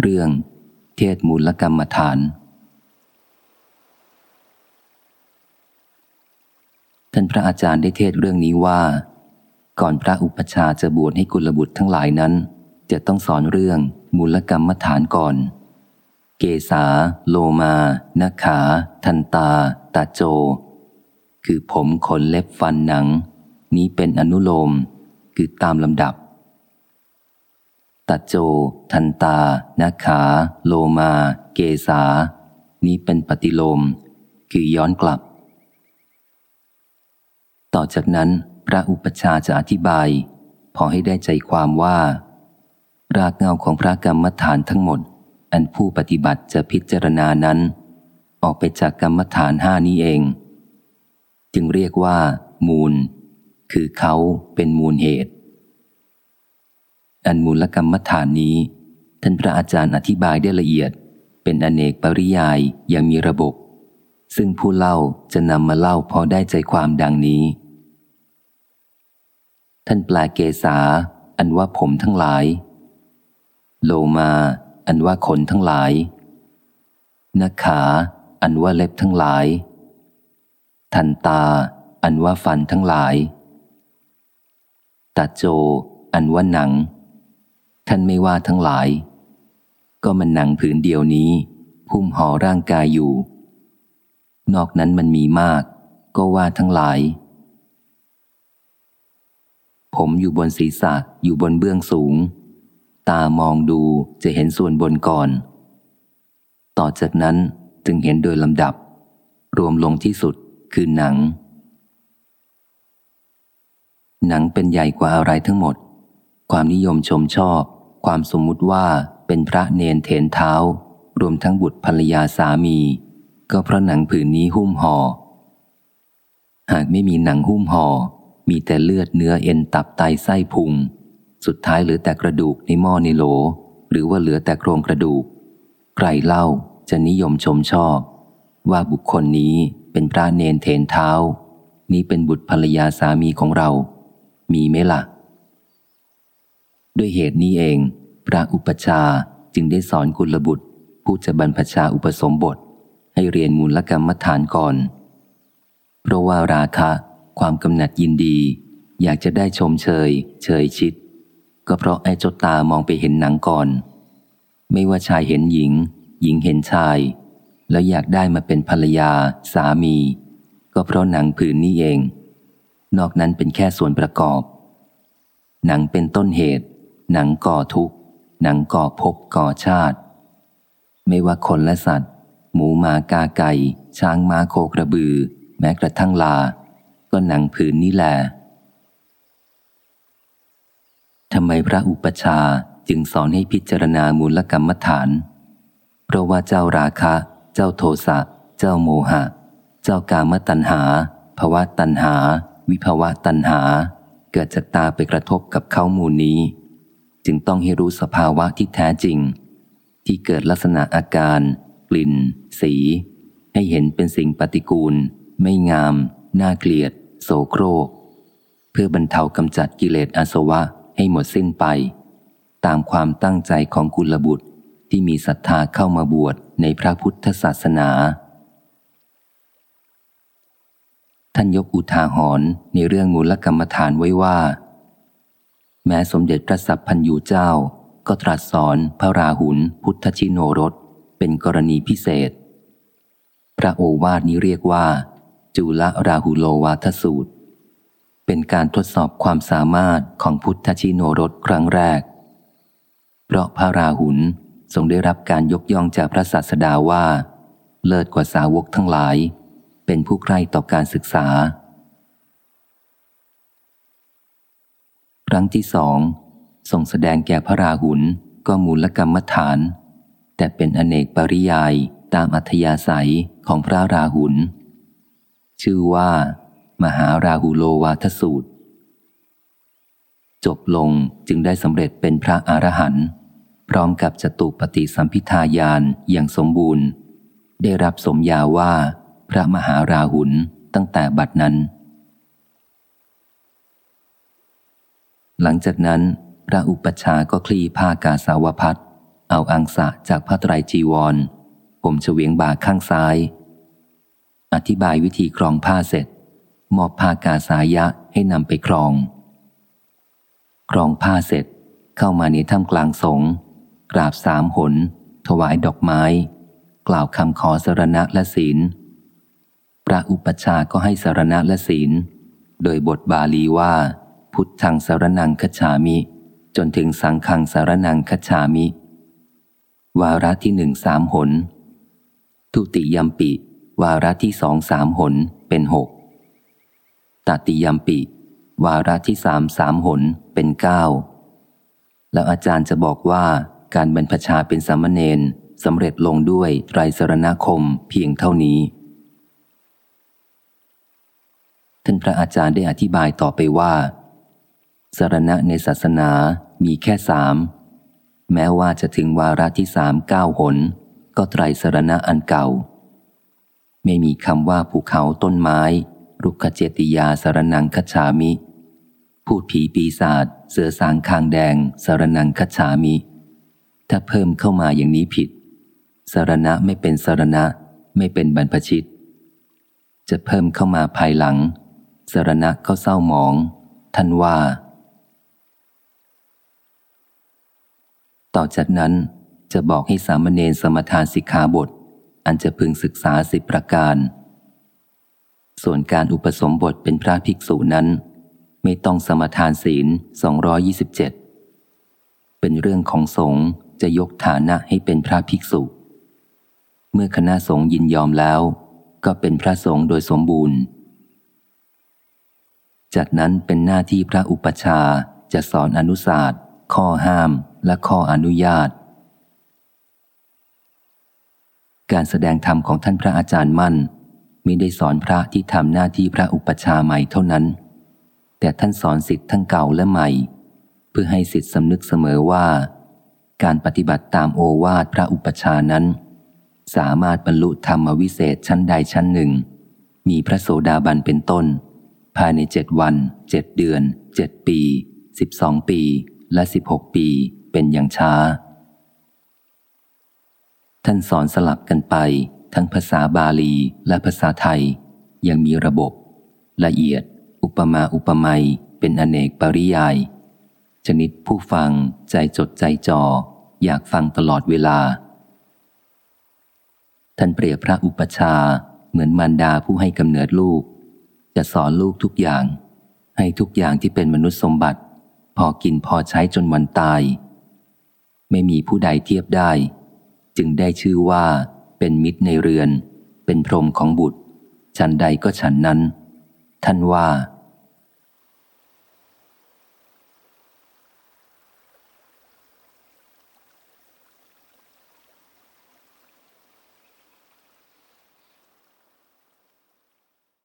เรื่อง เทศมูลกรรมฐาน ท่านพระอาจารย์ได้เทศเรื่องนี้ว่า ก่อนพระอุปชาจะบวชให้กุลบุตรทั้งหลายนั้น จะต้องสอนเรื่องมูลกรรมฐานก่อน เกษาโลมานาขา ทันตา ตาโจ คือผมขนเล็บฟันหนัง นี้เป็นอนุโลม คือตามลำดับ ตัดโจ ทันตา นาขา โลมา เกษา นี้เป็นปฏิโลม คือย้อนกลับ ต่อจากนั้นพระอุปชาจะอธิบาย พอให้ได้ใจความว่า รากเงาของพระกรรมฐานทั้งหมด อันผู้ปฏิบัติจะพิจารณานั้น ออกไปจากกรรมฐานห้านี้เอง จึงเรียกว่า มูล คือเขาเป็นมูลเหตุ อันมูลกรรมฐานนี้ ท่านพระอาจารย์อธิบายได้ละเอียด เป็นอเนกปริยายยังมีระบบ ซึ่งผู้เล่าจะนำมาเล่าพอได้ใจความดังนี้ ท่านปลาเกษา อันว่าผมทั้งหลาย โลมา อันว่าขนทั้งหลายนาขา อันว่าเล็บทั้งหลาย ทันตา อันว่าฟันทั้งหลายตาโจ อันว่าหนัง ท่านไม่ว่าทั้งหลาย ก็มันหนังผืนเดียวนี้ พุ่มห่อร่างกายอยู่ นอกนั้นมันมีมาก ก็ว่าทั้งหลาย ผมอยู่บนศีรษะอยู่บนเบื้องสูง ตามองดูจะเห็นส่วนบนก่อน ต่อจากนั้นจึงเห็นโดยลำดับ รวมลงที่สุดคือหนัง หนังเป็นใหญ่กว่าอะไรทั้งหมด ความนิยมชมชอบ ความสมมุติว่าเป็นพระเนนเถนเท้า รวมทั้งบุตรภรรยาสามี ก็เพราะหนังผืนนี้หุ้มหอ่อ หากไม่มีหนังหุ้มหอ่อ มีแต่เลือดเนื้อเอ็นตับไตไส้พุง สุดท้ายเหลือแต่กระดูกในหม้อในโหล หรือว่าเหลือแต่โครงกระดูก ใครเล่าจะนิยมชมชอบ ว่าบุคคลนี้เป็นพระเนนเถนเท้า นี้เป็นบุตรภรรยาสามีของเรา มีไหมละ่ะ ด้วยเหตุนี้เอง พระอุปชาจึงได้สอนกุลบุตร ผู้จะบรรพชาอุปสมบท ให้เรียนมูลกรรมฐานก่อน เพราะว่าราคะ ความกำหนัดยินดี อยากจะได้ชมเชย เชยชิด ก็เพราะไอ้จดตามองไปเห็นหนังก่อน ไม่ว่าชายเห็นหญิง หญิงเห็นชาย แล้วอยากได้มาเป็นภรรยา สามี ก็เพราะหนังผืนนี้เอง นอกนั้นเป็นแค่ส่วนประกอบหนังเป็นต้นเหตุ หนังก่อทุกข์ หนังก่อภพก่อชาติ ไม่ว่าคนและสัตว์ หมูหมากาไก่ ช้างม้าโคกระบือ แม้กระทั่งลา ก็หนังผืนนี้แหละทำไมพระอุปชาจึงสอนให้พิจารณามูลกรรมฐาน เพราะว่าเจ้าราคะ เจ้าโทสะ เจ้าโมหะ เจ้ากามตัณหาภวะตัณหา วิภวะตัณหา เกิดจากตาไปกระทบกับเข้ามูลนี้ จึงต้องให้รู้สภาวะที่แท้จริง ที่เกิดลักษณะอาการ กลิ่น สี ให้เห็นเป็นสิ่งปฏิกูล ไม่งาม น่าเกลียด โสโครก เพื่อบรรเทากำจัดกิเลสอาสวะให้หมดสิ้นไป ตามความตั้งใจของกุลบุตรที่มีศรัทธาเข้ามาบวชในพระพุทธศาสนา ท่านยกอุทาหรณ์ในเรื่องมูลกรรมฐานไว้ว่า แม้สมเด็จพระสัพพันยูเจ้า ก็ตรัสสอนพระราหุลพุทธชิโนรสเป็นกรณีพิเศษ พระโอวาทนี้เรียกว่า จุลราหุโลวาทสูตร เป็นการทดสอบความสามารถของพุทธชิโนรสครั้งแรก เพราะพระราหุลทรงได้รับการยกย่องจากพระศาสดาว่า เลิศกว่าสาวกทั้งหลาย เป็นผู้ใคร่ต่อการศึกษา ครั้งที่สองส่งแสดงแก่พระราหุลก็มูลกรรมฐาน แต่เป็นอเนกปริยายตามอัธยาศัยของพระราหุล ชื่อว่า มหาราหุโลวาทสูตร จบลงจึงได้สำเร็จเป็นพระอรหันต์พร้อมกับจตุปฏิสัมพิทายานอย่างสมบูรณ์ ได้รับสมญาว่า พระมหาราหุลตั้งแต่บัดนั้น หลังจากนั้น พระอุปชาก็คลี่ผ้ากาสาวพัดเอาอังสะจากพระไตรจีวร ผมเฉวียงบ่าข้างซ้าย อธิบายวิธีครองผ้าเสร็จ มอบผ้ากาสายะให้นำไปครอง ครองผ้าเสร็จเข้ามาในถ้ำกลางสงกราบสามหน ถวายดอกไม้ กล่าวคำขอสรณะและศีล พระอุปชาก็ให้สรณะและศีล โดยบทบาลีว่า พุทธังสารนังคฉามิ จนถึงสังฆังสารนังคฉามิ วาระที่หนึ่งสามหน ทุติยมปิ วาระที่สองสามหนเป็นหกตติยมปิ วาระที่สามสามหนเป็นเก้าแล้วอาจารย์จะบอกว่าการบรรพชาเป็นสามเณรสำเร็จลงด้วยไตรสรณคมเพียงเท่านี้ ท่านพระอาจารย์ได้อธิบายต่อไปว่า สารณะในศาสนามีแค่สาม แม้ว่าจะถึงวาระที่สามเก้าหน ก็ไตรสารณะอันเก่า ไม่มีคำว่าภูเขาต้นไม้ รุกขเจติยาสารนังคฉามิ พูดผีปีศาจเสือสางคางแดงสารนังคฉามิ ถ้าเพิ่มเข้ามาอย่างนี้ผิด สารณะไม่เป็นสารณะไม่เป็นบรรพชิต จะเพิ่มเข้ามาภายหลังสารณะก็เศร้าหมอง ท่านว่า ต่อจากนั้นจะบอกให้สามเณรสมทานสิกขาบท อันจะพึงศึกษาสิบประการ ส่วนการอุปสมบทเป็นพระภิกษุนั้น ไม่ต้องสมทานศีล 227 เป็นเรื่องของสงฆ์จะยกฐานะให้เป็นพระภิกษุ เมื่อคณะสงฆ์ยินยอมแล้ว ก็เป็นพระสงฆ์โดยสมบูรณ์ จากนั้นเป็นหน้าที่พระอุปชาจะสอนอนุศาสตร์ข้อห้าม และข้ออนุญาต การแสดงธรรมของท่านพระอาจารย์มั่นไม่ได้สอนพระที่ทำหน้าที่พระอุปชาใหม่เท่านั้น แต่ท่านสอนสิทธิ์ทั้งเก่าและใหม่ เพื่อให้สิทธิ์สำนึกเสมอว่า การปฏิบัติตามโอวาทพระอุปชานั้น สามารถบรรลุธรรมวิเศษชั้นใดชั้นหนึ่ง มีพระโสดาบันเป็นต้น ภายในเจ็ดวันเจ็ดเดือนเจ็ดปีสิบสองปี และสิบหกปี เป็นอย่างช้า ท่านสอนสลับกันไป ทั้งภาษาบาลีและภาษาไทย ยังมีระบบ ละเอียด อุปมาอุปไมยเป็นอเนกปริยาย ชนิดผู้ฟังใจจดใจจ่ออยากฟังตลอดเวลา ท่านเปรียบพระอุปชาเหมือนมารดาผู้ให้กำเนิดลูก จะสอนลูกทุกอย่าง ให้ทุกอย่างที่เป็นมนุษย์สมบัติ พอกินพอใช้จนวันตาย ไม่มีผู้ใดเทียบได้ จึงได้ชื่อว่าเป็นมิตรในเรือน เป็นพรหมของบุตร ฉันใดก็ฉันนั้น ท่านว่า